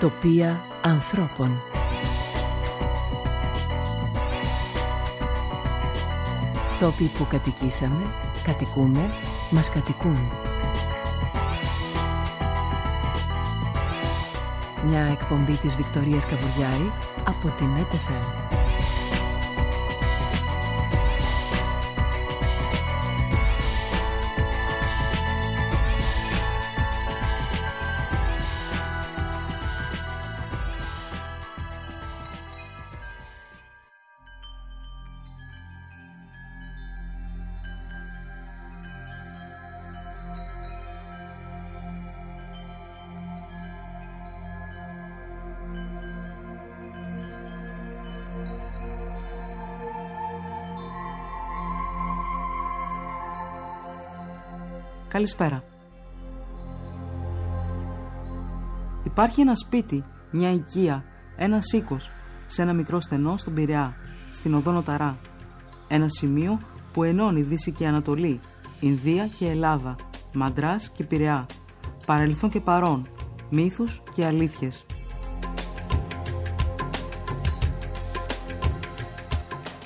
Τοπία ανθρώπων. Τόποι που κατοικήσαμε, κατοικούμε, μας κατοικούν. Μια εκπομπή της Βικτωρίας Καβουριάη από την ΕΤΕΦΕΜ Καλησπέρα. Υπάρχει ένα σπίτι, μια οικία, ένα οίκος σε ένα μικρό στενό στον Πειραιά, στην οδό Νοταρά. Ένα σημείο που ενώνει Δύση και Ανατολή, Ινδία και Ελλάδα, Μαντράς και Πειραιά, παρελθόν και παρόν, μύθους και αλήθειες.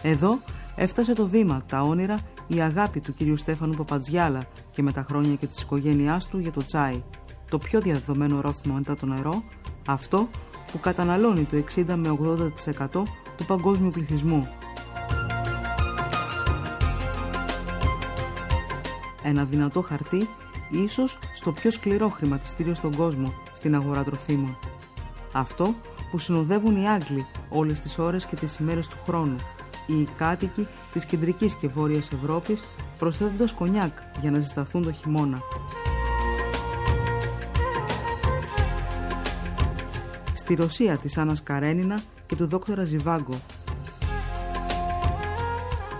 Εδώ έφτασε το βήμα, τα όνειρα, η αγάπη του κυρίου Στέφανου Παπατζιάλα και με τα χρόνια και της οικογένειάς του για το τσάι. Το πιο διαδεδομένο ρόφημα μετά το νερό, αυτό που καταναλώνει το 60 με 80% του παγκόσμιου πληθυσμού. Ένα δυνατό χαρτί, ίσως στο πιο σκληρό χρηματιστήριο στον κόσμο, στην αγορά τροφίμων. Αυτό που συνοδεύουν οι Άγγλοι όλες τις ώρες και τις ημέρες του χρόνου, οι κάτοικοι της κεντρικής και βόρειας Ευρώπης προσθέτοντας κονιάκ για να ζεσταθούν το χειμώνα. Στη Ρωσία της Άννας Καρένινα και του δόκτωρα Ζιβάγκο.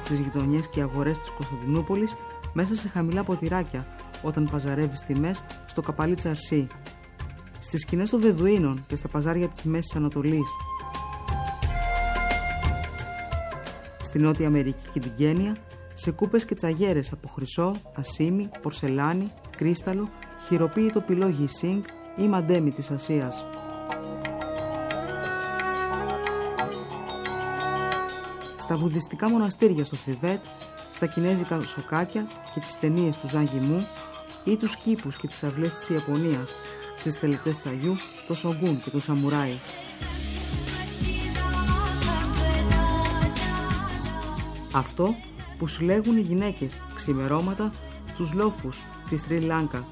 Στις γειτονιές και αγορές της Κωνσταντινούπολης μέσα σε χαμηλά ποτηράκια όταν παζαρεύεις τιμές στο καπαλί Τσαρσί. Στις σκηνές των Βεδουίνων και στα παζάρια της Μέσης Ανατολής. Στη Νότια Αμερική και την Κένια σε κούπες και τσαγέρες από χρυσό, ασίμι, πορσελάνη, κρίσταλο, χειροποίητο πυλό γισίνγκ ή μαντέμι της Ασίας. Στα βουδιστικά μοναστήρια στο Θιβέτ, στα κινέζικα σοκάκια και τις ταινίες του Ζαν Γιμού ή τους κήπους και τις αυλές της Ιαπωνίας, στις τελετές τσαγιού, το Σογκούν και το Σαμουράι. Αυτό που συλλέγουν οι γυναίκες ξημερώματα στους λόφους της Σρι Λάνκα,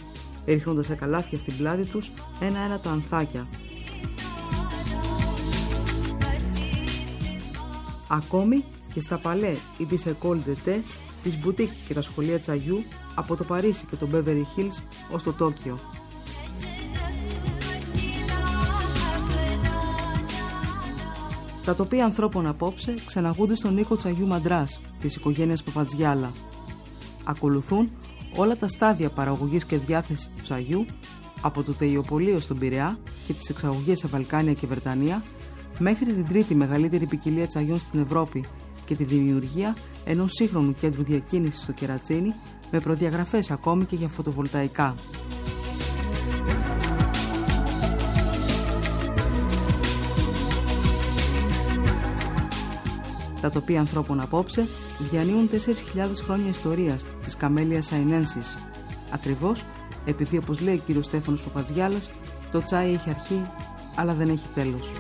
ρίχνοντας σε καλάθια στην πλάτη τους ένα-ένα τα ανθάκια. Ακόμη και στα παλέ ή τις Ecole de τις μπουτίκ και τα σχολεία τσαγιού από το Παρίσι και το Beverly Hills ως το Τόκιο. Τα τοπία ανθρώπων απόψε ξεναγούνται στον οίκο Τσαγιού Μαντράς της οικογένειας Παπατζιάλα. Ακολουθούν όλα τα στάδια παραγωγής και διάθεσης του τσαγιού από το τελειοπολείο στον Πειραιά και τις εξαγωγές σε Βαλκάνια και Βρετανία μέχρι την τρίτη μεγαλύτερη ποικιλία τσαγιών στην Ευρώπη και τη δημιουργία ενός σύγχρονου κέντρου διακίνησης στο Κερατσίνι με προδιαγραφές ακόμη και για φωτοβολταϊκά. Τα τοπία ανθρώπων απόψε διανύουν 4.000 χρόνια ιστορίας της Καμέλιας Αϊνένσης. Ακριβώς επειδή όπως λέει ο κύριος Στέφανος Παπατζιάλας, το τσάι έχει αρχή αλλά δεν έχει τέλος.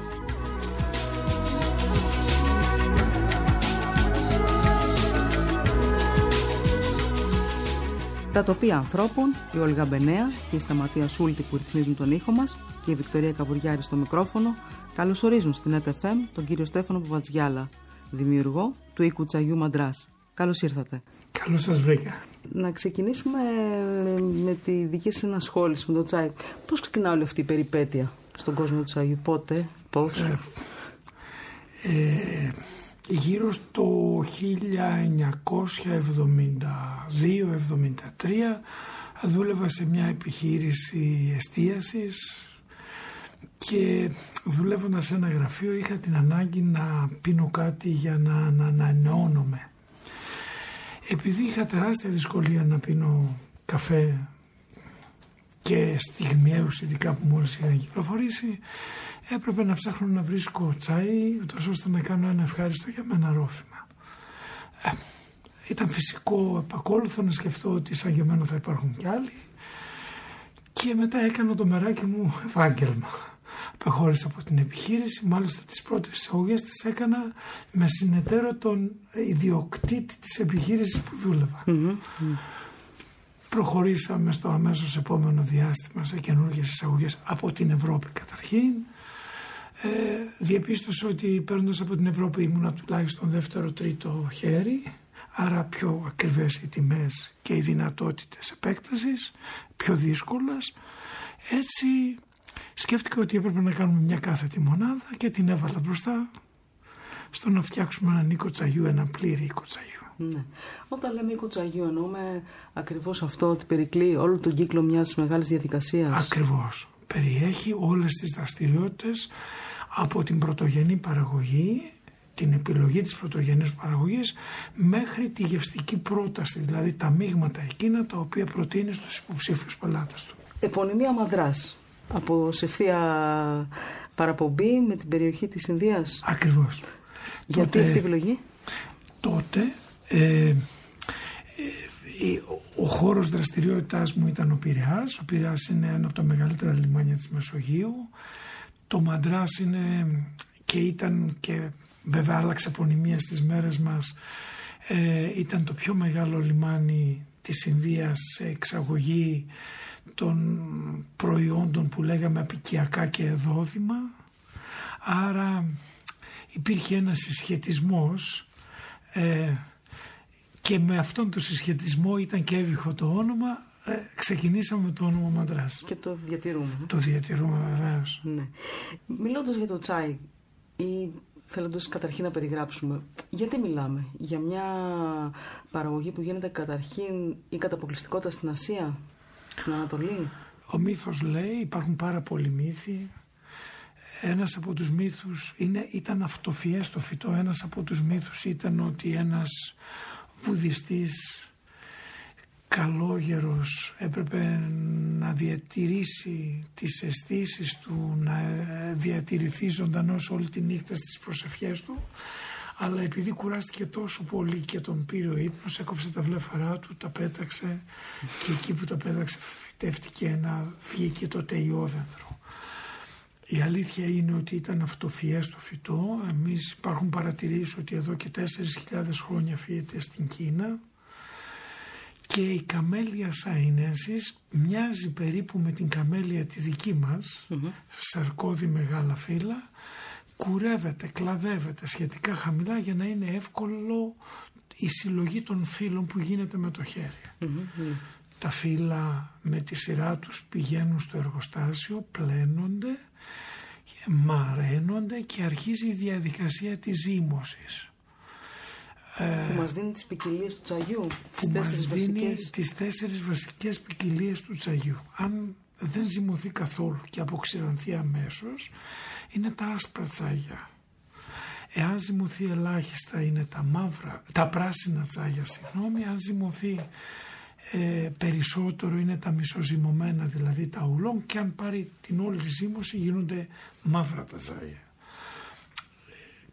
Τα τοπία ανθρώπων, η Όλγα Μπενέα και η Σταματία Σούλτη που ρυθμίζουν τον ήχο μας και η Βικτωρία Καβουριάρη στο μικρόφωνο καλωσορίζουν στην ΕΤΕΦΕΜ τον κύριο Στέφανο Παπατζιάλα, δημιουργό του οίκου Τσαγιού Μαντράς. Καλώς ήρθατε. Καλώς σας βρήκα. Να ξεκινήσουμε με τη δική σας ενασχόληση με το τσάι. Πώς ξεκινά όλη αυτή η περιπέτεια στον κόσμο του τσαγιού, πότε, πώς; Ε, ε, γύρω στο 1972-73 δούλευα σε μια επιχείρηση εστίασης και δουλεύοντας σε ένα γραφείο είχα την ανάγκη να πίνω κάτι για να, να, να Επειδή είχα τεράστια δυσκολία να πίνω καφέ και στιγμιαίους ειδικά που μόλις είχαν κυκλοφορήσει έπρεπε να ψάχνω να βρίσκω τσάι ούτως ώστε να κάνω ένα ευχάριστο για μένα ρόφημα. Ε, ήταν φυσικό επακόλουθο να σκεφτώ ότι σαν και εμένα θα υπάρχουν κι άλλοι και μετά έκανα το μεράκι μου επάγγελμα. Απεχώρησα από την επιχείρηση, μάλιστα τις πρώτες εισαγωγές τις έκανα με συνεταίρο τον ιδιοκτήτη της επιχείρησης που δουλευα Προχωρήσαμε στο αμέσως επόμενο διάστημα σε καινούργιες εισαγωγές από την Ευρώπη καταρχήν. Ε, διαπίστωσα ότι παίρνοντας από την Ευρώπη ήμουνα τουλάχιστον δεύτερο-τρίτο χέρι άρα πιο ακριβές οι τιμές και οι δυνατότητες επέκτασης, πιο δύσκολες. Έτσι σκέφτηκα ότι έπρεπε να κάνουμε μια κάθετη μονάδα και την έβαλα μπροστά στο να φτιάξουμε έναν οίκο τσαγιού, ένα πλήρη οίκο τσαγιού. Ναι. Όταν λέμε οίκο τσαγιού εννοούμε ακριβώς αυτό ότι περικλεί όλο τον κύκλο μιας μεγάλης διαδικασίας. Ακριβώς. Περιέχει όλες τις δραστηριότητες από την πρωτογενή παραγωγή την επιλογή της πρωτογενής παραγωγής μέχρι τη γευστική πρόταση, δηλαδή τα μείγματα εκείνα τα οποία προτείνει στους υποψήφιους πελάτες του. Επωνυμία Μαδράς, από σε παραπομπή με την περιοχή της Ινδίας. Ακριβώς. Γιατί τότε, αυτή η επιλογή; Τότε ε, ε, ο χώρος δραστηριότητάς μου ήταν ο Πειραιάς. Ο Πειραιάς είναι ένα από τα μεγαλύτερα λιμάνια της Μεσογείου. Το Μαντράς είναι και ήταν και βέβαια άλλαξε απονημία στις μέρες μας ε, ήταν το πιο μεγάλο λιμάνι της Ινδίας σε εξαγωγή των προϊόντων που λέγαμε απικιακά και εδόδημα άρα υπήρχε ένας συσχετισμός ε, και με αυτόν τον συσχετισμό ήταν και έβυχο το όνομα ε, ξεκινήσαμε με το όνομα Μαντράς. Και το διατηρούμε. Το διατηρούμε βεβαίως. Ναι. Μιλώντας για το τσάι, η θέλοντας καταρχήν να περιγράψουμε. Γιατί μιλάμε, για μια παραγωγή που γίνεται καταρχήν ή κατά αποκλειστικότητα στην Ασία, στην Ανατολή. Ο μύθος λέει, υπάρχουν πάρα πολλοί μύθοι. Ένας από τους μύθους είναι, ήταν αυτοφιές το φυτό. Ένας από τους μύθους ήταν ότι ένας βουδιστής καλόγερος έπρεπε να διατηρήσει τις αισθήσεις του, να διατηρηθεί ζωντανός όλη τη νύχτα στις προσευχές του αλλά επειδή κουράστηκε τόσο πολύ και τον πήρε ο ύπνος έκοψε τα βλέφαρά του, τα πέταξε και εκεί που τα πέταξε φυτεύτηκε ένα, βγήκε το τεϊόδενδρο. Η αλήθεια είναι ότι ήταν αυτοφιές το φυτό. Εμείς υπάρχουν παρατηρήσεις ότι εδώ και 4.000 χρόνια φύγεται στην Κίνα και η καμέλια σαΐνενσης μοιάζει περίπου με την καμέλια τη δική μας, σαρκώδη μεγάλα φύλλα, κουρεύεται, κλαδεύεται σχετικά χαμηλά για να είναι εύκολο η συλλογή των φύλλων που γίνεται με το χερι Τα φύλλα με τη σειρά τους πηγαίνουν στο εργοστάσιο, πλένονται, μαραίνονται και αρχίζει η διαδικασία της ζύμωσης. Ε, που μας δίνει τις ποικιλίες του τσαγιού. Τις που μας δίνει τις τέσσερις βασικές ποικιλίες του τσαγιού. Αν δεν ζυμωθεί καθόλου και αποξηρανθεί αμέσως, είναι τα άσπρα τσάγια. Εάν ζυμωθεί ελάχιστα είναι τα μαύρα, τα πράσινα τσάγια, συγγνώμη, αν ζυμωθεί ε, περισσότερο είναι τα μισοζυμωμένα, δηλαδή τα ουλόν και αν πάρει την όλη ζύμωση γίνονται μαύρα τα τσάγια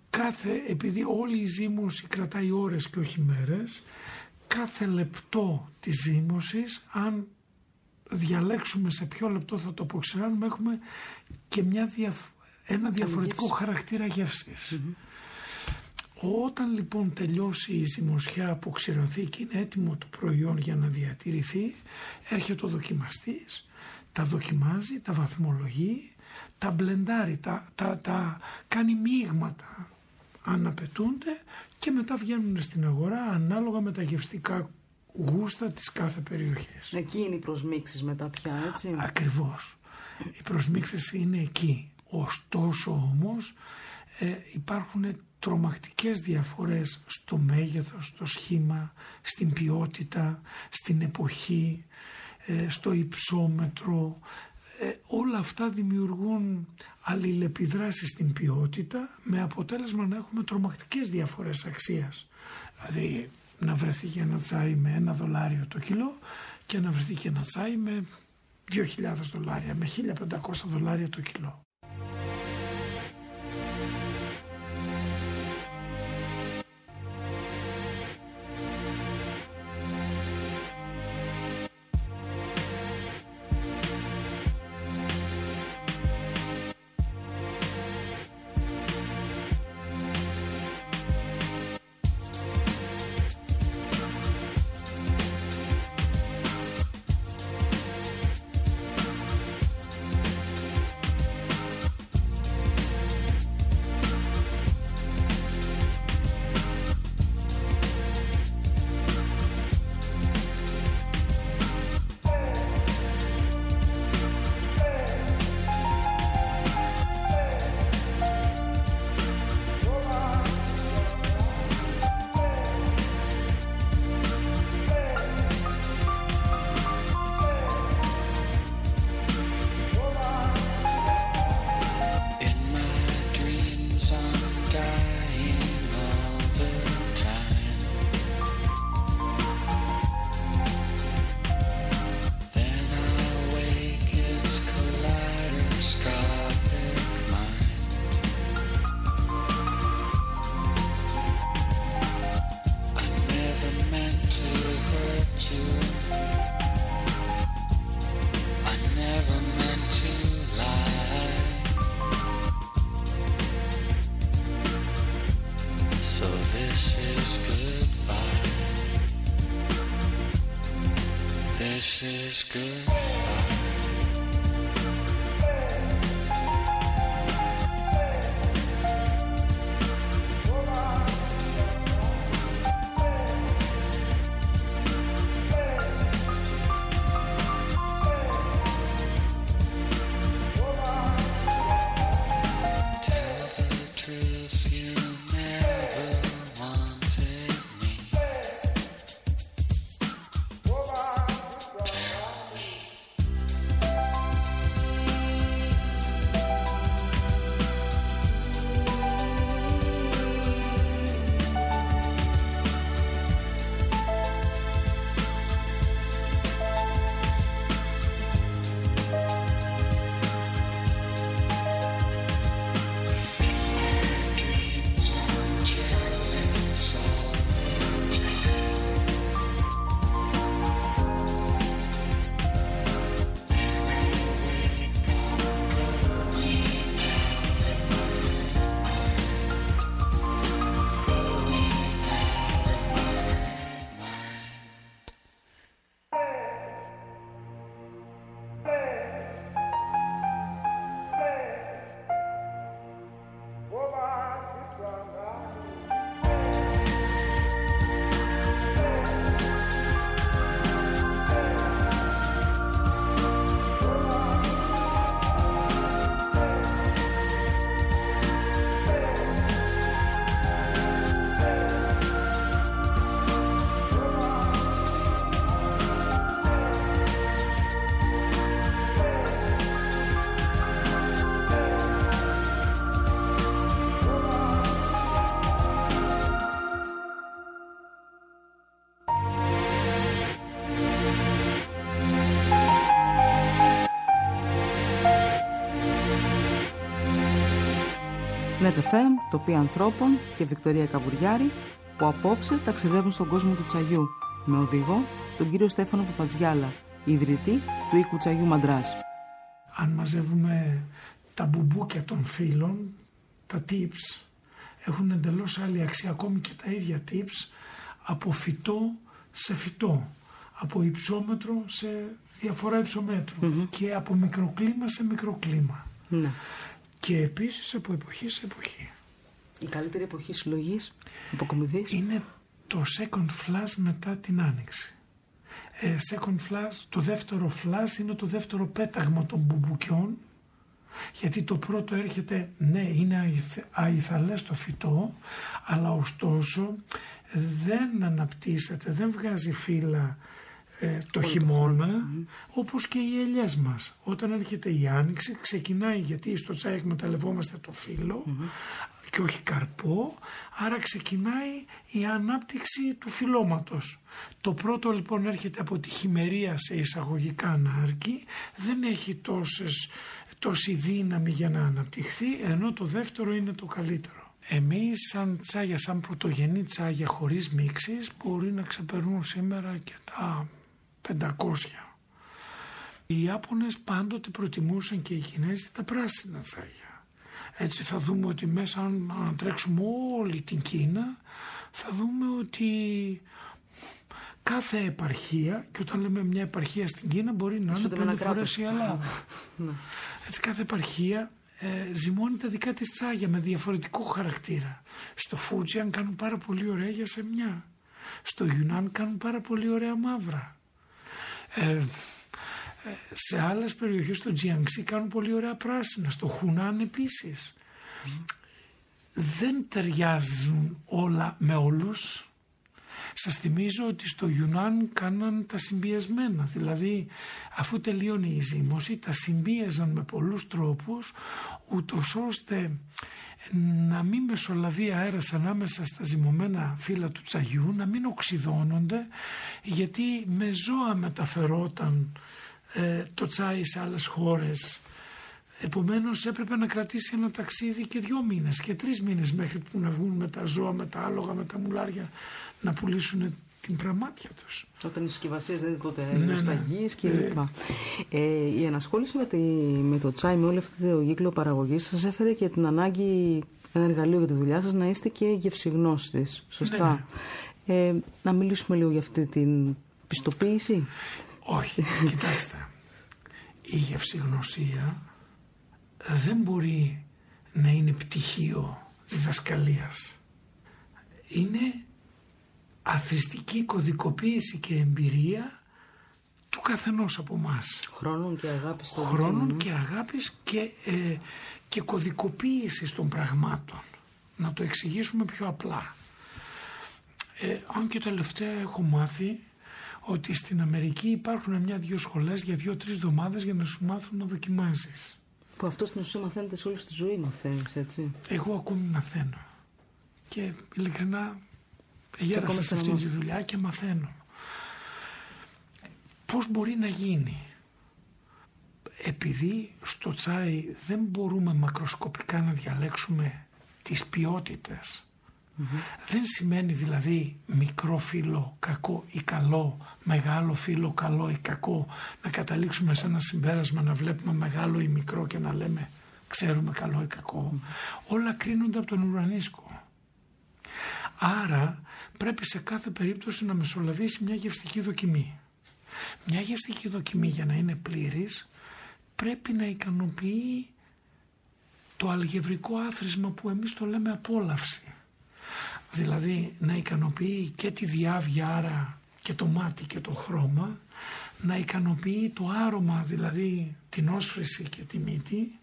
κάθε, επειδή όλη η ζύμωση κρατάει ώρες και όχι μέρες, κάθε λεπτό της ζύμωσης, αν διαλέξουμε σε ποιο λεπτό θα το αποξηράνουμε, έχουμε και μια ένα διαφορετικό χαρακτήρα Όταν λοιπόν τελειώσει η ζυμωσιά αποξηρωθεί και είναι έτοιμο το προϊόν για να διατηρηθεί, έρχεται ο δοκιμαστής, τα δοκιμάζει, τα βαθμολογεί, τα μπλεντάρει, τα, τα, τα κάνει μείγματα αν απαιτούνται και μετά βγαίνουν στην αγορά ανάλογα με τα γευστικά γούστα της κάθε περιοχής. Εκεί είναι οι προσμίξεις μετά πια, έτσι. Ακριβώς. Οι προσμίξεις είναι εκεί. Ωστόσο όμως ε, υπάρχουν τρομακτικές διαφορές στο μέγεθος, στο σχήμα, στην ποιότητα, στην εποχή, ε, στο υψόμετρο, ε, όλα αυτά δημιουργούν αλληλεπιδράσεις στην ποιότητα με αποτέλεσμα να έχουμε τρομακτικές διαφορές αξίας. Δηλαδή να βρεθεί και ένα τσάι με ένα δολάριο το κιλό και να βρεθεί και ένα τσάι με 2.000 δολάρια με 1.500 δολάρια το κιλό. FM, τοπία ανθρώπων και Βικτωρία Καβουριάρη που απόψε ταξιδεύουν στον κόσμο του τσαγιού με οδηγό τον κύριο Στέφανο Παπατζιάλα, ιδρυτή του οίκου τσαγιού Μαντράς. Αν μαζεύουμε τα μπουμπούκια των φίλων, τα tips, έχουν εντελώς άλλη αξία, ακόμη και τα ίδια tips, από φυτό σε φυτό, από υψόμετρο σε διαφορά και από μικροκλίμα σε μικροκλίμα. Ναι και επίσης από εποχή σε εποχή. Η καλύτερη εποχή συλλογής αποκομιδής είναι το second flash μετά την άνοιξη. Ε, second flash, το δεύτερο flash είναι το δεύτερο πέταγμα των μπουμπουκιών γιατί το πρώτο έρχεται, ναι είναι αϊθαλές το φυτό αλλά ωστόσο δεν αναπτύσσεται, δεν βγάζει φύλλα ε, το χειμώνα, όπως και οι ελιές μας. Όταν έρχεται η άνοιξη ξεκινάει γιατί στο τσάι εκμεταλλευόμαστε το φύλλο και όχι καρπό, άρα ξεκινάει η ανάπτυξη του φυλώματος. Το πρώτο λοιπόν έρχεται από τη χειμερία σε εισαγωγικά ανάρκη, δεν έχει τόσες, τόση δύναμη για να αναπτυχθεί, ενώ το δεύτερο είναι το καλύτερο. Εμείς σαν τσάγια, σαν πρωτογενή τσάγια χωρίς μίξεις μπορεί να ξεπερνούν σήμερα και τα 500. Οι Ιάπωνες πάντοτε προτιμούσαν και οι Κινέζοι τα πράσινα τσάγια. Έτσι θα δούμε ότι μέσα αν τρέξουμε όλη την Κίνα θα δούμε ότι κάθε επαρχία και όταν λέμε μια επαρχία στην Κίνα μπορεί να είναι πέντε φορές η Ελλάδα. Ναι. Έτσι κάθε επαρχία ε, ζυμώνει τα δικά της τσάγια με διαφορετικό χαρακτήρα. Στο Φούτζιαν κάνουν πάρα πολύ ωραία για μια. Στο Γιουνάν κάνουν πάρα πολύ ωραία μαύρα. Ε, σε άλλες περιοχές στο Τζιάνξι κάνουν πολύ ωραία πράσινα, στο Χουνάν επίσης. Δεν ταιριάζουν όλα με όλους. Σας θυμίζω ότι στο Γιουνάν κάναν τα συμπιεσμένα, δηλαδή αφού τελείωνε η ζύμωση τα συμπίεζαν με πολλούς τρόπους ούτως ώστε να μην μεσολαβεί αέρας ανάμεσα στα ζυμωμένα φύλλα του τσαγιού, να μην οξυδώνονται γιατί με ζώα μεταφερόταν ε, το τσάι σε άλλες χώρες. Επομένως έπρεπε να κρατήσει ένα ταξίδι και δύο μήνες και τρεις μήνες μέχρι που να βγουν με τα ζώα, με τα άλογα, με τα μουλάρια να πουλήσουν την πραμάτια τους. Όταν οι συσκευασίες δεν είναι τότε ναι, ναι. και ε, ε, η ανασχόληση με, τη, με το τσάι, με όλο αυτό το κύκλο παραγωγής σας έφερε και την ανάγκη ένα εργαλείο για τη δουλειά σας να είστε και γευσιγνώστης. Σωστά; Ναι, ναι. Ε, να μιλήσουμε λίγο για αυτή την πιστοποίηση; Όχι, κοιτάξτε. Η γευσηγνωσία δεν μπορεί να είναι πτυχίο διδασκαλίας. Είναι αθρηστική κωδικοποίηση και εμπειρία του καθενός από μας. Χρόνων και αγάπης. Χρόνων και αγάπης και, ε, και κωδικοποίηση των πραγμάτων. Να το εξηγήσουμε πιο απλά. Ε, αν και τελευταία έχω μάθει ότι στην Αμερική υπάρχουν μια-δυο σχολές για δύο-τρεις εβδομάδες για να σου μάθουν να δοκιμάζεις. Που αυτό στην ουσία μαθαίνετε σε όλη τη ζωή, μαθαίνεις, έτσι. Εγώ ακόμη μαθαίνω. Και ειλικρινά γέρασα σε αυτή τη δουλειά και μαθαίνω. Πώς μπορεί να γίνει; Επειδή στο τσάι δεν μπορούμε μακροσκοπικά να διαλέξουμε τις ποιότητες δεν σημαίνει δηλαδή μικρό φύλλο κακό ή καλό, μεγάλο φύλλο καλό ή κακό, να καταλήξουμε σε ένα συμπέρασμα να βλέπουμε μεγάλο ή μικρό και να λέμε ξέρουμε καλό ή Όλα κρίνονται από τον ουρανίσκο. Άρα πρέπει σε κάθε περίπτωση να μεσολαβήσει μια γευστική δοκιμή. Μια γευστική δοκιμή για να είναι πλήρης πρέπει να ικανοποιεί το αλγευρικό άθροισμα που εμείς το λέμε απόλαυση δηλαδή να ικανοποιεί και τη διάβια άρα και το μάτι και το χρώμα, να ικανοποιεί το άρωμα δηλαδή την όσφρηση και τη μύτη,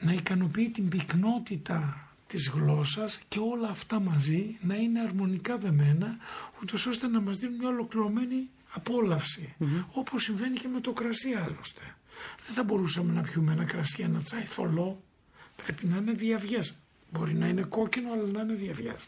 να ικανοποιεί την πυκνότητα της γλώσσας και όλα αυτά μαζί να είναι αρμονικά δεμένα ούτως ώστε να μας δίνουν μια ολοκληρωμένη όπως συμβαίνει και με το κρασί άλλωστε. Δεν θα μπορούσαμε να πιούμε ένα κρασί, ένα τσάι θολό, πρέπει να είναι διαβιές. Μπορεί να είναι κόκκινο αλλά να είναι διαβιές.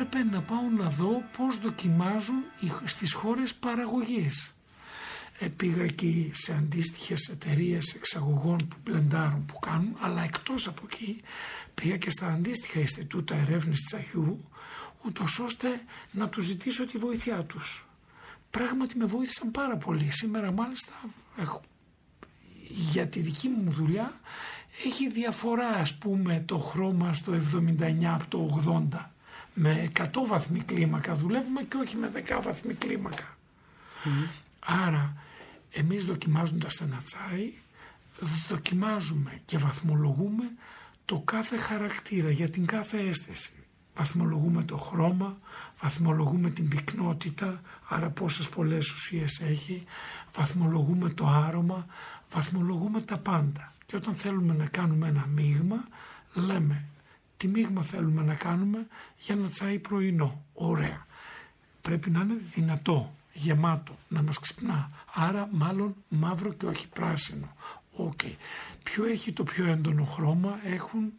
Έπρεπε να πάω να δω πώς δοκιμάζουν στις χώρες παραγωγής. Ε, πήγα εκεί σε αντίστοιχες εταιρείες εξαγωγών που μπλεντάρουν, που κάνουν, αλλά εκτός από εκεί πήγα και στα αντίστοιχα Ινστιτούτα Ερεύνης της Αγιού, ούτως ώστε να τους ζητήσω τη βοήθειά τους. Πράγματι με βοήθησαν πάρα πολύ. Σήμερα μάλιστα έχω, για τη δική μου δουλειά έχει διαφορά ας πούμε το χρώμα στο 79 από το 80 με 100 βαθμή κλίμακα δουλεύουμε και όχι με 10 βαθμή κλίμακα. Άρα εμείς δοκιμάζοντας ένα τσάι δοκιμάζουμε και βαθμολογούμε το κάθε χαρακτήρα για την κάθε αίσθηση. Βαθμολογούμε το χρώμα, βαθμολογούμε την πυκνότητα, άρα πόσες πολλές ουσίες έχει, βαθμολογούμε το άρωμα, βαθμολογούμε τα πάντα. Και όταν θέλουμε να κάνουμε ένα μείγμα, λέμε τι μείγμα θέλουμε να κάνουμε για να τσάι πρωινό. Ωραία. Πρέπει να είναι δυνατό, γεμάτο, να μας ξυπνά. Άρα μάλλον μαύρο και όχι πράσινο. OK. Okay. Ποιο έχει το πιο έντονο χρώμα, έχουν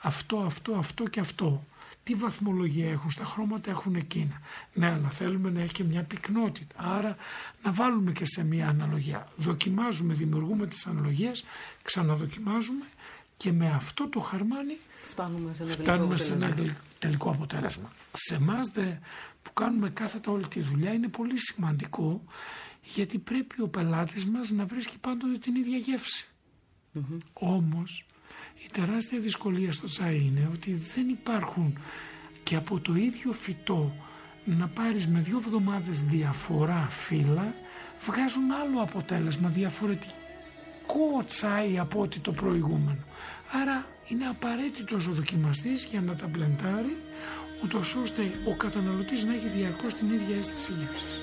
αυτό, αυτό, αυτό και αυτό. Τι βαθμολογία έχουν, στα χρώματα έχουν εκείνα. Ναι, αλλά θέλουμε να έχει και μια πυκνότητα. Άρα να βάλουμε και σε μια αναλογία. Δοκιμάζουμε, δημιουργούμε τις αναλογίες, ξαναδοκιμάζουμε και με αυτό το χαρμάνι φτάνουμε σε ένα, φτάνουμε σε ένα τελικό αποτέλεσμα. Σε εμάς που κάνουμε κάθετα όλη τη δουλειά είναι πολύ σημαντικό γιατί πρέπει ο πελάτης μας να βρίσκει πάντοτε την ίδια γεύση. Mm-hmm. Όμως η τεράστια δυσκολία στο τσάι είναι ότι δεν υπάρχουν και από το ίδιο φυτό να πάρεις με δύο εβδομάδες διαφορά φύλλα βγάζουν άλλο αποτέλεσμα διαφορετικό τσάι από ό,τι το προηγούμενο. Άρα είναι απαραίτητος ο δοκιμαστής για να τα μπλεντάρει ούτως ώστε ο καταναλωτής να έχει διαρκώς την ίδια αίσθηση γεύσης.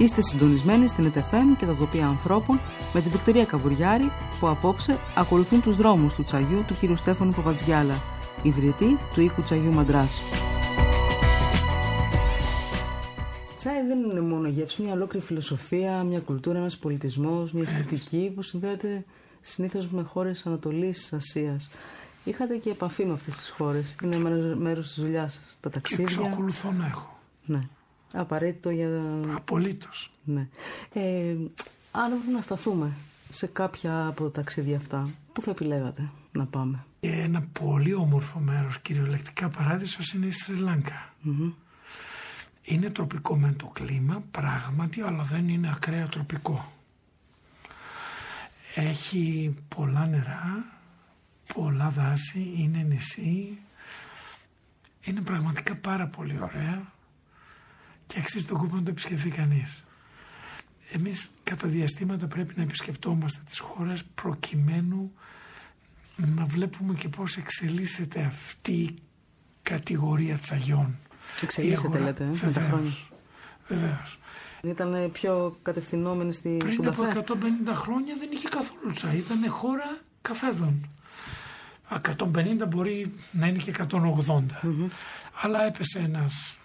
Είστε συντονισμένοι στην ΕΤΕΦΕΜ και τα τοπία ανθρώπων με τη Βικτωρία Καβουριάρη που απόψε ακολουθούν τους δρόμους του τσαγιού του κ. Στέφανου Παπατζιάλα, ιδρυτή του οίκου τσαγιού Μαντράς. Τσάι δεν είναι μόνο γεύση, μια ολόκληρη φιλοσοφία, μια κουλτούρα, ένας πολιτισμός, μια αισθητική που συνδέεται συνήθως με χώρες Ανατολής Ασίας. Είχατε και επαφή με αυτές τις χώρες. Είναι μέρος της δουλειάς σας. Τα ταξίδια. Και εξακολουθώ να έχω. Ναι απαραίτητο για... Απολύτως. Ναι. Ε, αν πρέπει να σταθούμε σε κάποια από τα ταξίδια αυτά, πού θα επιλέγατε να πάμε; ένα πολύ όμορφο μέρος, κυριολεκτικά παράδεισος, είναι η Σρι λαγκα Είναι τροπικό με το κλίμα, πράγματι, αλλά δεν είναι ακραία τροπικό. Έχει πολλά νερά, πολλά δάση, είναι νησί. Είναι πραγματικά πάρα πολύ ωραία και αξίζει τον κόπο να το επισκεφθεί κανείς. Εμείς κατά διαστήματα πρέπει να επισκεπτόμαστε τις χώρες προκειμένου να βλέπουμε και πώς εξελίσσεται αυτή η κατηγορία τσαγιών. Εξελίσσεται λέτε, ε, με τα χρόνια. Βεβαίως. Ήταν πιο κατευθυνόμενη στη Πριν από 150 χρόνια δεν είχε καθόλου τσάι. Ήταν χώρα καφέδων. 150 μπορεί να είναι και 180. Αλλά έπεσε ένας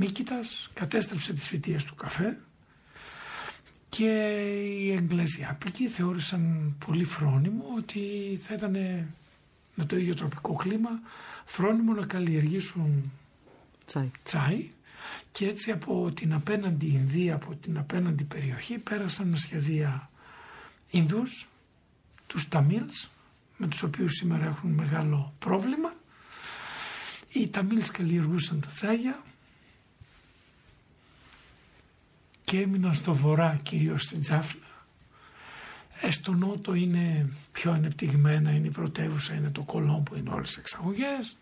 Μίκητας κατέστρεψε τις φυτίες του καφέ και οι Εγγλέζοι θεώρησαν πολύ φρόνιμο ότι θα ήταν με το ίδιο τροπικό κλίμα φρόνιμο να καλλιεργήσουν τσάι. τσάι και έτσι από την απέναντι Ινδία, από την απέναντι περιοχή πέρασαν με σχεδία Ινδούς, τους Ταμίλς με τους οποίους σήμερα έχουν μεγάλο πρόβλημα. Οι Ταμίλς καλλιεργούσαν τα τσάγια και έμειναν στο βορρά κυρίως στην Τζάφνα. Ε, στο νότο είναι πιο ανεπτυγμένα, είναι η πρωτεύουσα, είναι το Κολόμπο, είναι όλες οι εξαγωγές.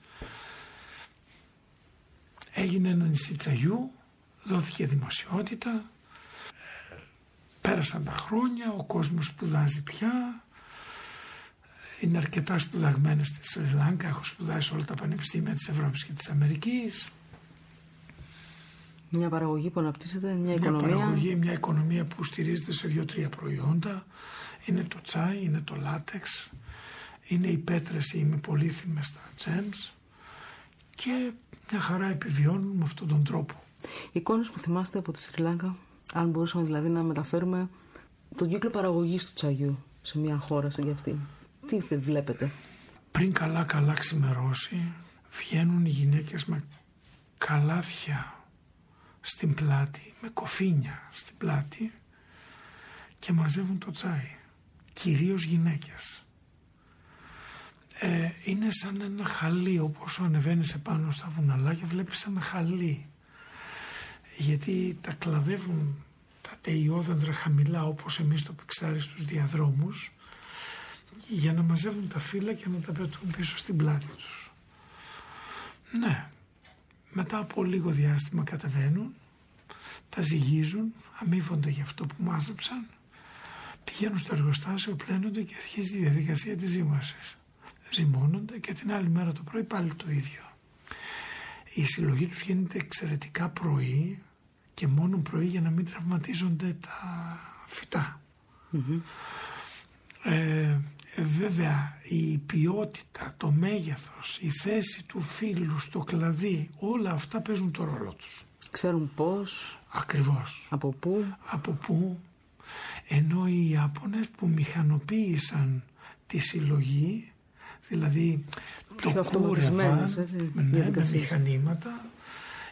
Έγινε ένα νησί τσαγιού, δόθηκε δημοσιότητα, πέρασαν τα χρόνια, ο κόσμος σπουδάζει πια, είναι αρκετά σπουδαγμένοι στη Σρι Λάγκα, έχω σπουδάσει όλα τα πανεπιστήμια της Ευρώπης και της Αμερικής. Μια παραγωγή που αναπτύσσεται, μια, οικονομία. Μια παραγωγή, μια οικονομία που στηρίζεται σε δύο-τρία προϊόντα. Είναι το τσάι, είναι το λάτεξ, είναι οι πέτρες, οι ημιπολίθυμες, τα gems και μια χαρά επιβιώνουν με αυτόν τον τρόπο. Εικόνες που θυμάστε από τη Σρι αν μπορούσαμε δηλαδή να μεταφέρουμε τον κύκλο παραγωγής του τσαγιού σε μια χώρα σαν αυτή. Τι βλέπετε; Πριν καλά καλά ξημερώσει βγαίνουν οι γυναίκες με καλάθια στην πλάτη, με κοφίνια στην πλάτη και μαζεύουν το τσάι. Κυρίως γυναίκες. Ε, είναι σαν ένα χαλί, όπως ανεβαίνεις επάνω στα βουναλάκια βλέπεις ένα χαλί. Γιατί τα κλαδεύουν τα τεϊόδεντρα χαμηλά όπως εμείς το πιξάρι στους διαδρόμους για να μαζεύουν τα φύλλα και να τα πετούν πίσω στην πλάτη τους. Ναι, μετά από λίγο διάστημα κατεβαίνουν, τα ζυγίζουν, αμείβονται για αυτό που μάζεψαν, πηγαίνουν στο εργοστάσιο, πλένονται και αρχίζει η διαδικασία της ζύμωσης. Ζυμώνονται και την άλλη μέρα το πρωί πάλι το ίδιο. Η συλλογή τους γίνεται εξαιρετικά πρωί και μόνο πρωί για να μην τραυματίζονται τα φυτα Ε, βέβαια η ποιότητα, το μέγεθος, η θέση του φύλου στο κλαδί, όλα αυτά παίζουν το ρόλο τους. Ξέρουν πώς. Ακριβώς. Από πού. Από πού. Ενώ οι Ιάπωνες που μηχανοποίησαν τη συλλογή, δηλαδή το κούρευαν ναι, με μηχανήματα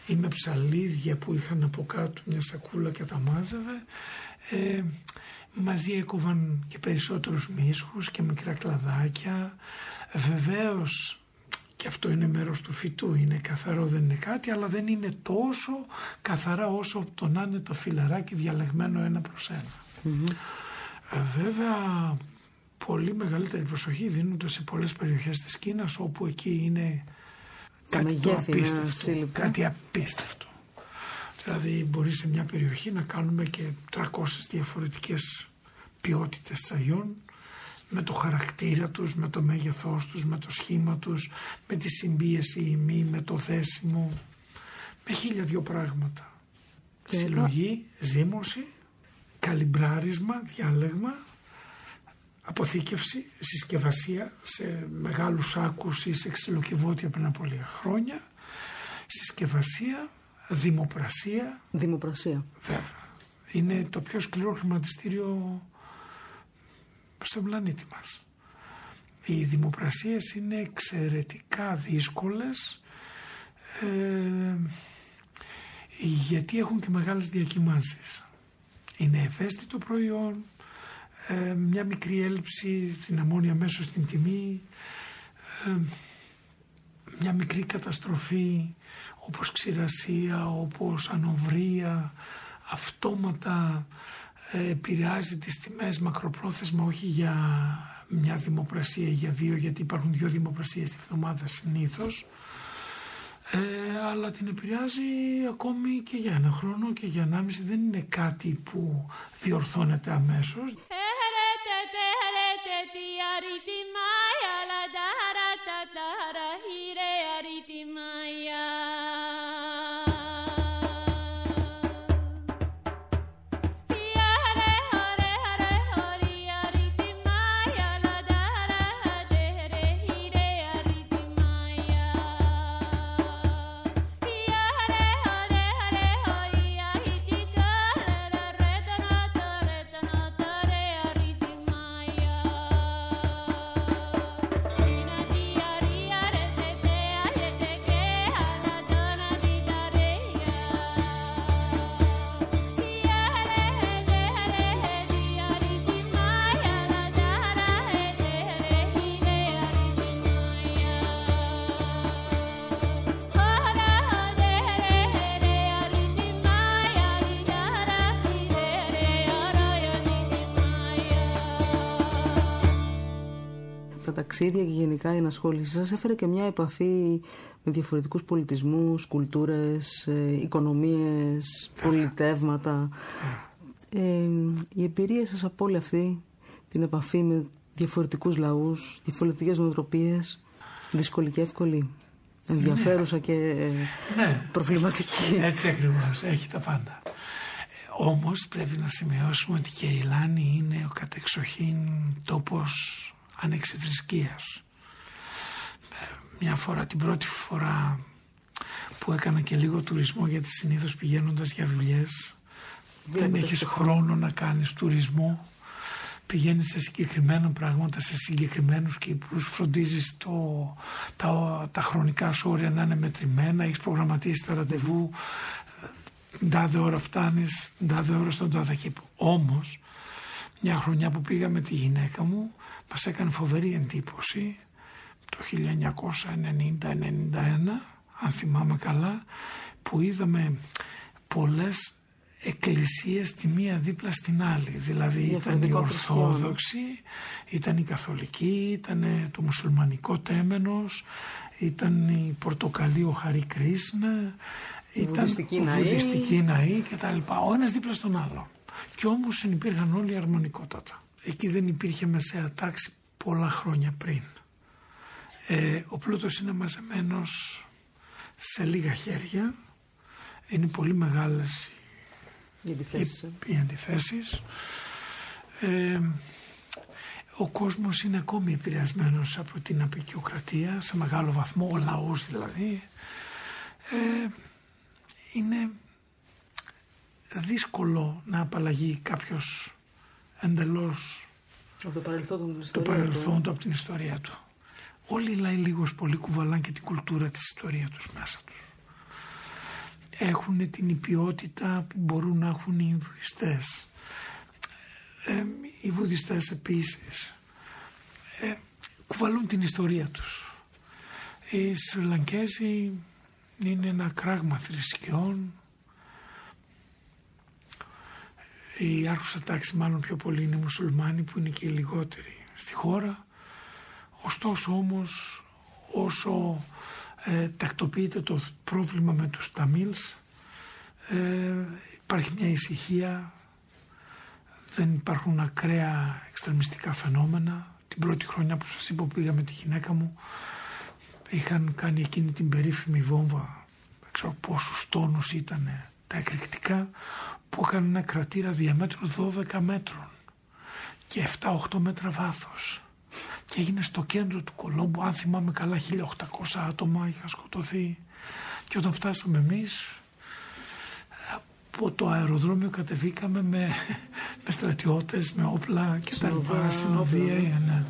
ή με ψαλίδια που είχαν από κάτω μια σακούλα και τα μάζευε, ε, μαζί έκοβαν και περισσότερους μίσχους και μικρά κλαδάκια. Βεβαίως και αυτό είναι μέρος του φυτού, είναι καθαρό δεν είναι κάτι αλλά δεν είναι τόσο καθαρά όσο το να είναι το φιλαράκι διαλεγμένο ένα προς ένα. Ε, βέβαια, πολύ μεγαλύτερη προσοχή δίνονται σε πολλές περιοχές της Κίνας όπου εκεί είναι κάτι το απίστευτο. Κάτι απίστευτο. Δηλαδή μπορείς σε μια περιοχή να κάνουμε και 300 διαφορετικές ποιότητες τσαγιών με το χαρακτήρα τους, με το μέγεθός τους, με το σχήμα τους, με τη συμπίεση ή μη, με το δέσιμο, με χίλια δυο πράγματα. Και Συλλογή, ζύμωση, καλυμπράρισμα, διάλεγμα, αποθήκευση, συσκευασία σε μεγάλους σάκους ή σε ξυλοκιβώτια πριν από λίγα χρόνια, συσκευασία, δημοπρασία. Δημοπρασία. Βέβαια. Είναι το πιο σκληρό χρηματιστήριο στον πλανήτη μας. Οι δημοπρασίες είναι εξαιρετικά δύσκολες ε, γιατί έχουν και μεγάλες διακοιμάνσεις. Είναι ευαίσθητο προϊόν, ε, μια μικρή έλλειψη την αμμόνια μέσω στην τιμή, ε, μια μικρή καταστροφή όπως ξηρασία, όπως ανοβρία, αυτόματα ε, επηρεάζει τις τιμές μακροπρόθεσμα όχι για μια δημοπρασία ή για δύο γιατί υπάρχουν δύο δημοπρασίες τη βδομάδα συνήθως ε, αλλά την επηρεάζει ακόμη και για ένα χρόνο και για ανάμιση δεν είναι κάτι που διορθώνεται αμέσως. Ταξίδια και γενικά η ενασχόληση σας έφερε και μια επαφή με διαφορετικούς πολιτισμούς, κουλτούρες, ε, οικονομίες, πολιτεύματα. Ε, η εμπειρία σας από όλη αυτή την επαφή με διαφορετικούς λαούς, διαφορετικές νοοτροπίες, δύσκολη και εύκολη, ενδιαφέρουσα και ναι. προβληματική. Έτσι ακριβώς, έχει τα πάντα. Ε, όμως πρέπει να σημειώσουμε ότι και η Λάνη είναι ο κατεξοχήν τόπος ανεξιθρησκείας. Ε, μια φορά, την πρώτη φορά που έκανα και λίγο τουρισμό γιατί συνήθως πηγαίνοντας για δουλειές δεν έχεις χρόνο να κάνεις τουρισμό πηγαίνεις σε συγκεκριμένα πράγματα, σε συγκεκριμένους κήπους, φροντίζεις το, τα, τα χρονικά σου όρια να είναι μετρημένα, έχεις προγραμματίσει τα ραντεβού, τάδε ώρα φτάνεις, τάδε ώρα στον τάδε κήπο. Όμως, μια χρονιά που πήγα με τη γυναίκα μου, μας έκανε φοβερή εντύπωση το 1990-91 αν θυμάμαι καλά που είδαμε πολλές εκκλησίες τη μία δίπλα στην άλλη. Δηλαδή ήταν η Ορθόδοξη ήταν η Καθολική ήταν το Μουσουλμανικό Τέμενος ήταν η Πορτοκαλί ο Χαρή Κρίσνα ήταν η Βουδιστική Ναή και τα λοιπά. Ο ένας δίπλα στον άλλο. Και όμως υπήρχαν όλοι αρμονικότατα Εκεί δεν υπήρχε μεσαία τάξη πολλά χρόνια πριν. Ε, ο πλούτος είναι μαζεμένος σε λίγα χέρια. Είναι πολύ μεγάλες οι αντιθέσεις. Οι, αντιθέσεις. Ε, ο κόσμος είναι ακόμη επηρεασμένος από την απεικιοκρατία σε μεγάλο βαθμό, ο λαός δηλαδή. Ε, είναι δύσκολο να απαλλαγεί κάποιος εντελώς από το παρελθόν, το παρελθόν του από την ιστορία του. Όλοι οι λαοί λίγος πολύ κουβαλάν και την κουλτούρα της ιστορίας τους μέσα τους. Έχουν την υπιότητα που μπορούν να έχουν οι Ινδουιστές. Ε, οι Βουδιστές επίσης. Ε, κουβαλούν την ιστορία τους. Οι Σριλανκέζοι είναι ένα κράγμα θρησκειών η άρχουσα τάξη μάλλον πιο πολύ είναι οι μουσουλμάνοι που είναι και οι λιγότεροι στη χώρα. Ωστόσο όμως όσο ε, τακτοποιείται το πρόβλημα με τους Ταμίλς ε, υπάρχει μια ησυχία, δεν υπάρχουν ακραία εξτρεμιστικά φαινόμενα. Την πρώτη χρονιά που σας είπα που πήγα με τη γυναίκα μου είχαν κάνει εκείνη την περίφημη βόμβα, δεν ξέρω πόσους τόνους ήταν τα εκρηκτικά, που είχαν ένα κρατήρα διαμέτρου 12 μέτρων και 7-8 μέτρα βάθος. Και έγινε στο κέντρο του Κολόμπου αν θυμάμαι καλά 1800 άτομα είχαν σκοτωθεί. Και όταν φτάσαμε εμείς από το αεροδρόμιο κατεβήκαμε με, με στρατιώτες, με όπλα και τα λοιπά, συνοδεία, ναι.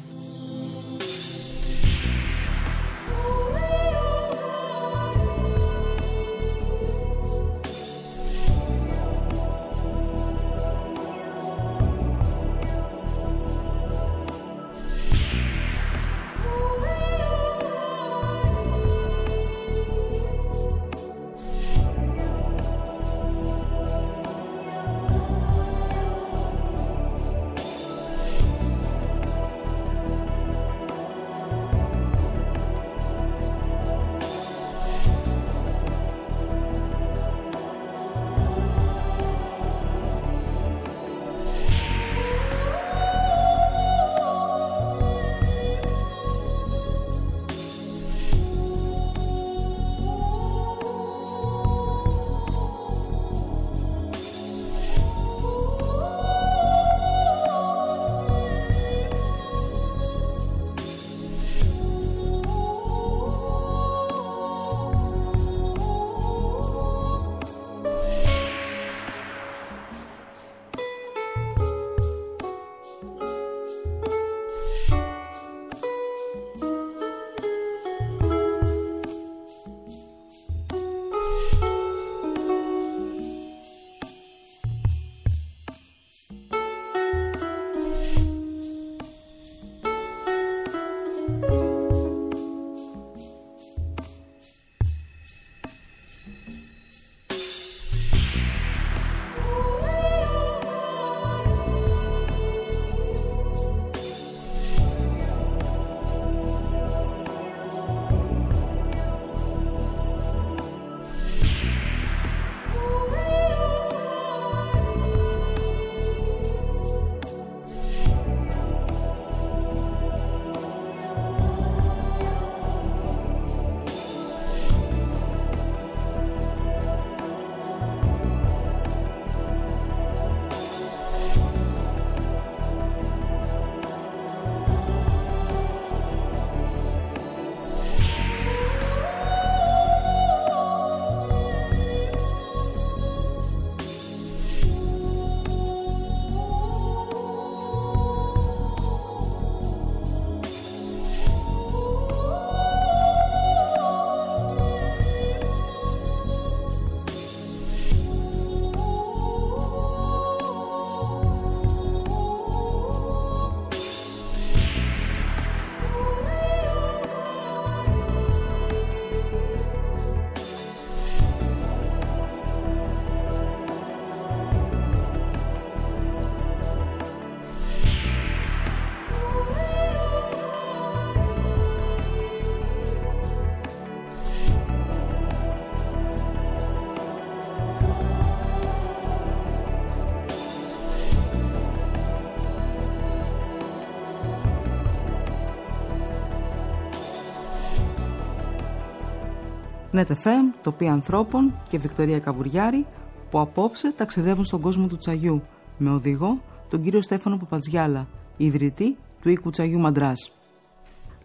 NetFM, τοπία ανθρώπων και Βικτωρία Καβουριάρη που απόψε ταξιδεύουν στον κόσμο του τσαγιού με οδηγό τον κύριο Στέφανο Παπατζιάλα, ιδρυτή του οίκου τσαγιού Μαντράς.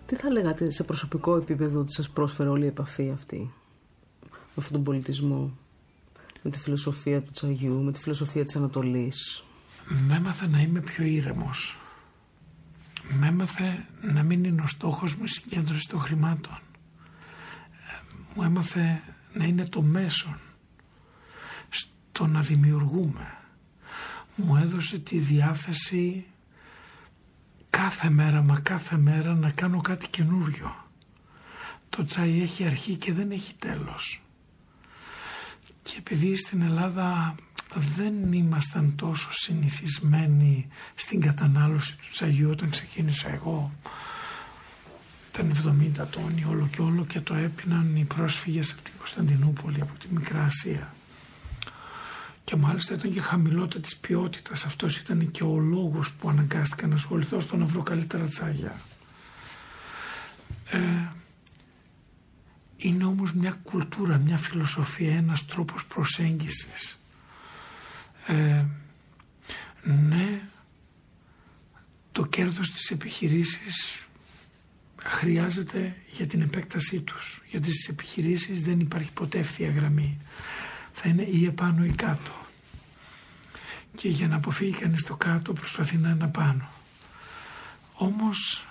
Τι θα λέγατε σε προσωπικό επίπεδο ότι σας πρόσφερε όλη η επαφή αυτή με αυτόν τον πολιτισμό, με τη φιλοσοφία του τσαγιού, με τη φιλοσοφία της Ανατολής; Με έμαθε να είμαι πιο ήρεμος. Με έμαθε να μην είναι ο στόχος μου η συγκέντρωση των χρημάτων μου έμαθε να είναι το μέσον στο να δημιουργούμε. Μου έδωσε τη διάθεση κάθε μέρα μα κάθε μέρα να κάνω κάτι καινούριο. Το τσάι έχει αρχή και δεν έχει τέλος. Και επειδή στην Ελλάδα δεν ήμασταν τόσο συνηθισμένοι στην κατανάλωση του τσαγιού όταν ξεκίνησα εγώ. Ήταν 70 τόνοι όλο και όλο και το έπιναν οι πρόσφυγες από την Κωνσταντινούπολη, από τη Μικρά Ασία. Και μάλιστα ήταν και χαμηλότητα της ποιότητας. Αυτός ήταν και ο λόγος που αναγκάστηκα να ασχοληθώ στο να βρω καλύτερα τσάγια. Ε, είναι όμως μια κουλτούρα, μια φιλοσοφία, ένας τρόπος προσέγγισης. Ε, ναι, το κέρδος της επιχειρήσης χρειάζεται για την επέκτασή τους. Γιατί στις επιχειρήσεις δεν υπάρχει ποτέ ευθεία γραμμή. Θα είναι ή επάνω ή κάτω. Και για να αποφύγει κανείς το κάτω προσπαθεί να είναι πάνω. Όμως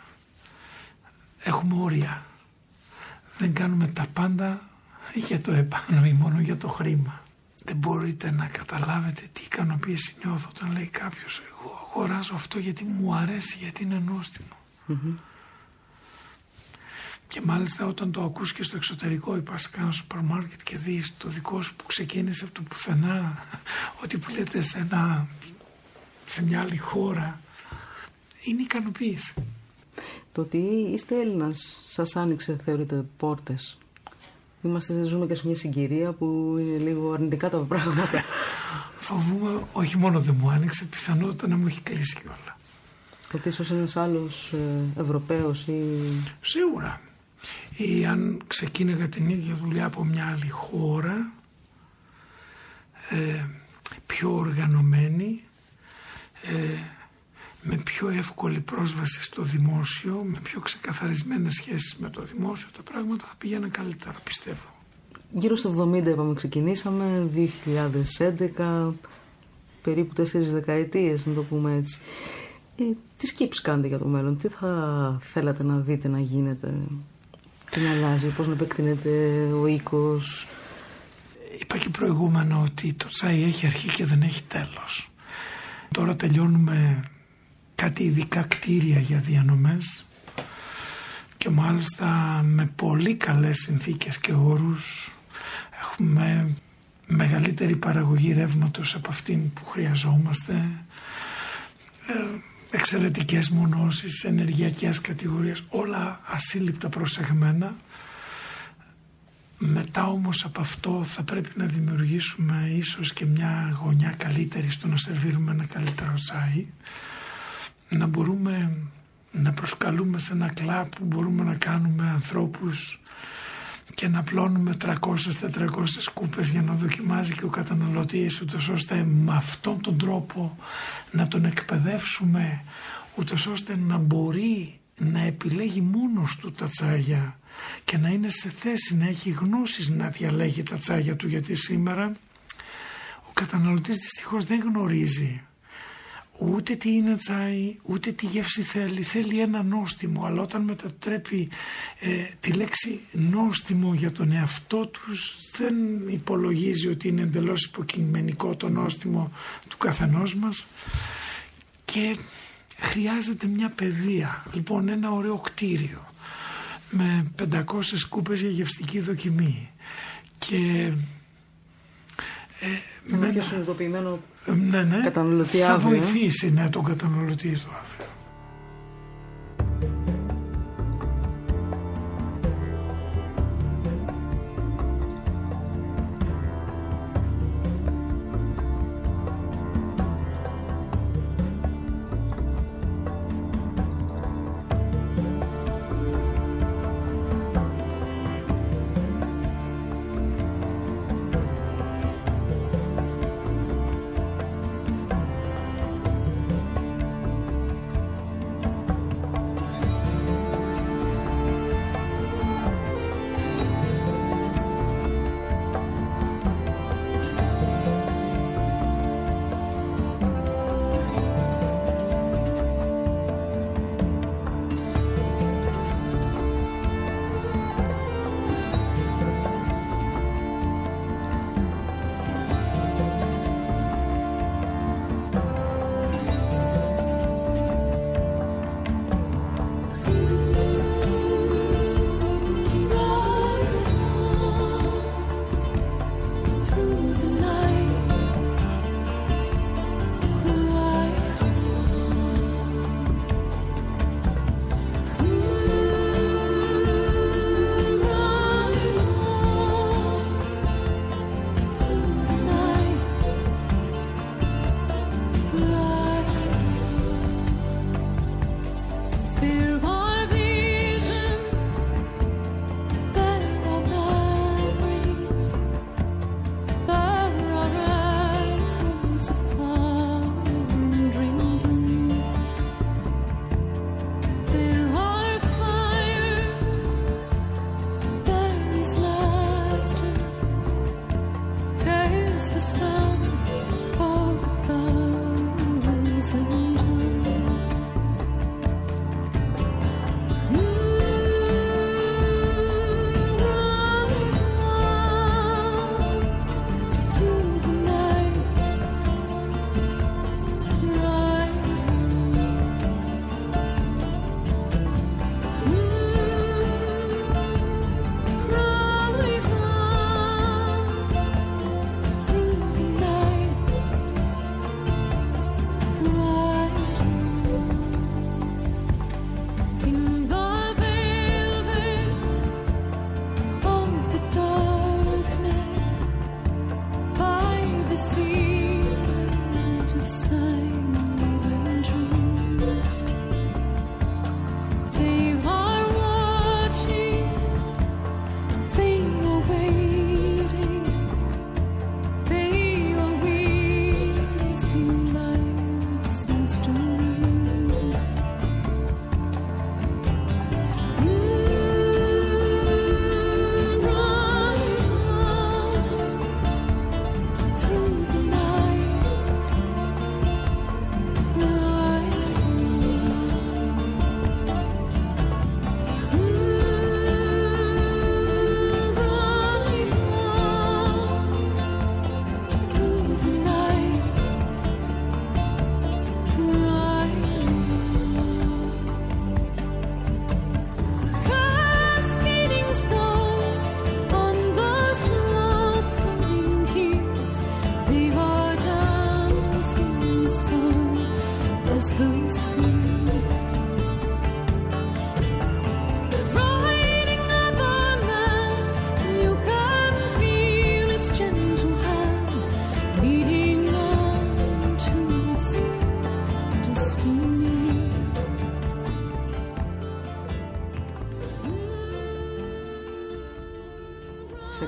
έχουμε όρια. Δεν κάνουμε τα πάντα για το επάνω ή μόνο για το χρήμα. Δεν μπορείτε να καταλάβετε τι ικανοποίηση νιώθω όταν λέει κάποιος εγώ αγοράζω αυτό γιατί μου αρέσει, γιατί είναι Και μάλιστα όταν το ακούς και στο εξωτερικό ή πας σε κάνα σούπερ μάρκετ και δεις το δικό σου που ξεκίνησε από το πουθενά ότι πουλείται σε, ένα, σε μια άλλη χώρα είναι ικανοποίηση. Το ότι είστε Έλληνας σας άνοιξε θεωρείτε πόρτες Είμαστε, ζούμε και σε μια συγκυρία που είναι λίγο αρνητικά τα πράγματα. Φοβούμαι, όχι μόνο δεν μου άνοιξε, πιθανότητα να μου έχει κλείσει κιόλα. Ότι ίσως ένας άλλος ε, Ευρωπαίος ή. Σίγουρα. Ή αν ξεκίνηγα την ίδια δουλειά από μια άλλη χώρα, ε, πιο οργανωμένη, ε, με πιο εύκολη πρόσβαση στο δημόσιο, με πιο ξεκαθαρισμένες σχέσεις με το δημόσιο, τα πράγματα θα πηγαίνουν καλύτερα, πιστεύω. Γύρω στο 70 είπαμε ξεκινήσαμε, 2011, περίπου τέσσερις δεκαετίες να το πούμε έτσι. Ε, τι σκέψεις κάνετε για το μέλλον, τι θα θέλατε να δείτε να γίνεται, τι να αλλάζει, πώς να επεκτείνεται ο οίκος. Είπα και προηγούμενο ότι το τσάι έχει αρχή και δεν έχει τέλος. Τώρα τελειώνουμε κάτι ειδικά κτίρια για διανομές και μάλιστα με πολύ καλές συνθήκες και όρους έχουμε μεγαλύτερη παραγωγή ρεύματος από αυτήν που χρειαζόμαστε ε, εξαιρετικές μονώσεις, ενεργειακές κατηγορίες όλα ασύλληπτα προσεγμένα. Μετά όμως από αυτό θα πρέπει να δημιουργήσουμε ίσως και μια γωνιά καλύτερη στο να σερβίρουμε ένα καλύτερο τσάι. Να μπορούμε να προσκαλούμε σε ένα κλαπ που μπορούμε να κάνουμε ανθρώπους και να πλώνουμε 300-400 κούπες για να δοκιμάζει και ο καταναλωτής ούτως ώστε με αυτόν τον τρόπο να τον εκπαιδεύσουμε ούτως ώστε να μπορεί να επιλέγει μόνος του τα τσάγια και να είναι σε θέση να έχει γνώσεις να διαλέγει τα τσάγια του. Γιατί σήμερα ο καταναλωτής δυστυχώς δεν γνωρίζει ούτε τι είναι τσάι, ούτε τι γεύση θέλει. Θέλει ένα νόστιμο, αλλά όταν μετατρέπει ε, τη λέξη νόστιμο για τον εαυτό τους δεν υπολογίζει ότι είναι εντελώς υποκειμενικό το νόστιμο του καθενός μας και χρειάζεται μια παιδεία. Λοιπόν, ένα ωραίο κτίριο με 500 κούπες για γευστική δοκιμή και ε, με ένα συνειδητοποιημένο ναι, ναι, καταναλωτή θα βοηθήσει ναι, τον καταναλωτή στο αύριο.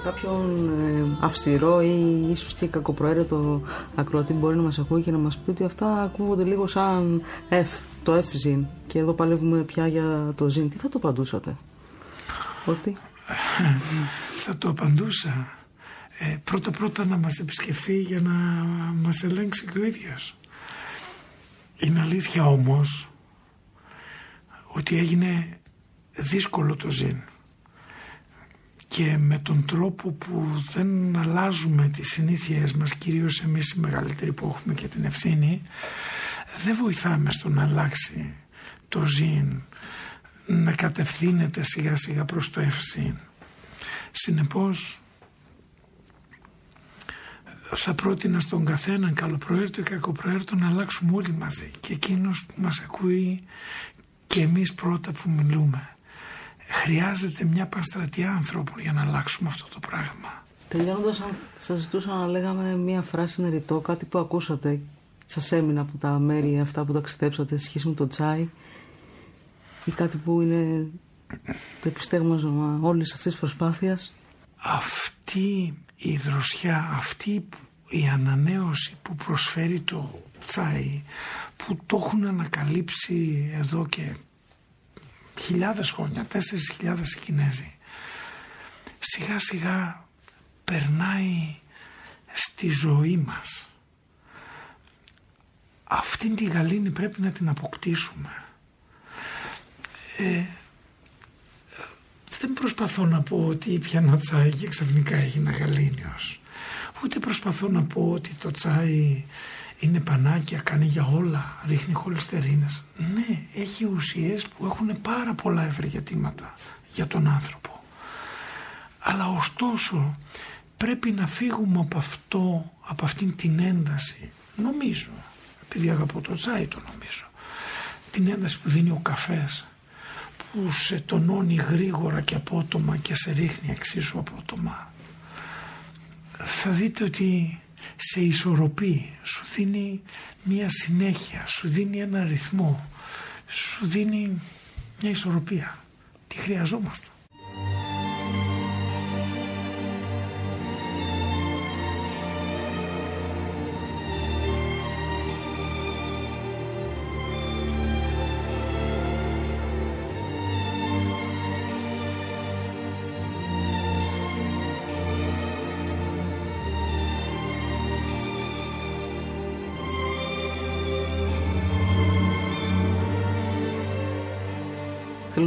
Κάποιον ε, αυστηρό ή ίσως και κακοπροαίρετο ακροατή μπορεί να μας ακούει και να μας πει ότι αυτά ακούγονται λίγο σαν F, το F ζήν και εδώ παλεύουμε πια για το ζήν. Τι θα το απαντούσατε; Ότι; θα το απαντούσα ε, πρώτα πρώτα να μας επισκεφθεί για να μας ελέγξει και ο ίδιος. Είναι αλήθεια όμως ότι έγινε δύσκολο το ζήν και με τον τρόπο που δεν αλλάζουμε τις συνήθειές μας κυρίως εμείς οι μεγαλύτεροι που έχουμε και την ευθύνη δεν βοηθάμε στο να αλλάξει το ζήν να κατευθύνεται σιγά σιγά προς το ευσύν. Συνεπώς θα πρότεινα στον καθέναν καλοπροαίρετο και κακοπροαίρετο να αλλάξουμε όλοι μαζί. Και εκείνος που μας ακούει και εμείς πρώτα που μιλούμε χρειάζεται μια παστρατεία ανθρώπων για να αλλάξουμε αυτό το πράγμα. Τελειώνοντας, αν σας ζητούσα να λέγαμε μια φράση ρητό, κάτι που ακούσατε, σας έμεινε από τα μέρη αυτά που ταξιδέψατε σε σχέση με το τσάι ή κάτι που είναι το επιστέγμα όλης αυτής της προσπάθειας; Αυτή η δροσιά, αυτή η ανανέωση που προσφέρει το τσάι που το έχουν ανακαλύψει εδώ και χιλιάδες χρόνια, τέσσερις χιλιάδες Κινέζοι. Σιγά σιγά περνάει στη ζωή μας. Αυτήν τη γαλήνη πρέπει να την αποκτήσουμε. Ε, δεν προσπαθώ να πω ότι πιάνω τσάι και ξαφνικά έγινα γαλήνιος. Ούτε προσπαθώ να πω ότι το τσάι είναι πανάκια, κάνει για όλα, ρίχνει χολυστερίνες. Ναι, έχει ουσίες που έχουν πάρα πολλά ευεργετήματα για τον άνθρωπο. Αλλά ωστόσο πρέπει να φύγουμε από αυτό, από αυτήν την ένταση, νομίζω, επειδή αγαπώ το τσάι το νομίζω, την ένταση που δίνει ο καφές, που σε τονώνει γρήγορα και απότομα και σε ρίχνει εξίσου απότομα. Θα δείτε ότι σε ισορροπεί, σου δίνει μια συνέχεια, σου δίνει ένα ρυθμό, σου δίνει μια ισορροπία. Τι χρειαζόμαστε.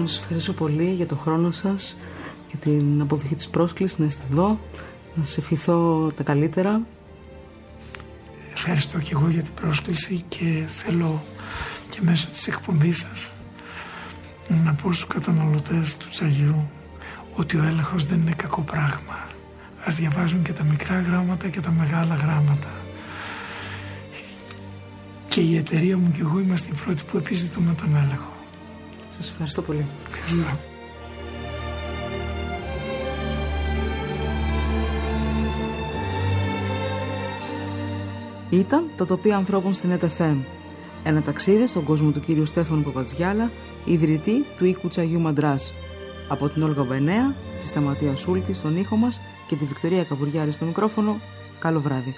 Θέλω να σας ευχαριστήσω πολύ για το χρόνο σας, για την αποδοχή της πρόσκλησης, να είστε εδώ, να σας ευχηθώ τα καλύτερα. Ευχαριστώ και εγώ για την πρόσκληση και θέλω και μέσω της εκπομπής σας να πω στους καταναλωτές του τσαγιού ότι ο έλεγχος δεν είναι κακό πράγμα. Ας διαβάζουν και τα μικρά γράμματα και τα μεγάλα γράμματα. Και η εταιρεία μου και εγώ είμαστε οι πρώτοι που επιζητούμε τον έλεγχο. Σας ευχαριστώ πολύ. Ευχαριστώ. Ήταν τα τοπία ανθρώπων στην ΕΤΕΦΕΜ. Ένα ταξίδι στον κόσμο του κύριου Στέφανου Παπατζιάλα, ιδρυτή του οίκου Τσαγιού Μαντράς. Από την Όλγα Μπενέα, τη Σταματία Σούλτη στον ήχο μας και τη Βικτωρία Καβουριάρη στο μικρόφωνο, καλό βράδυ.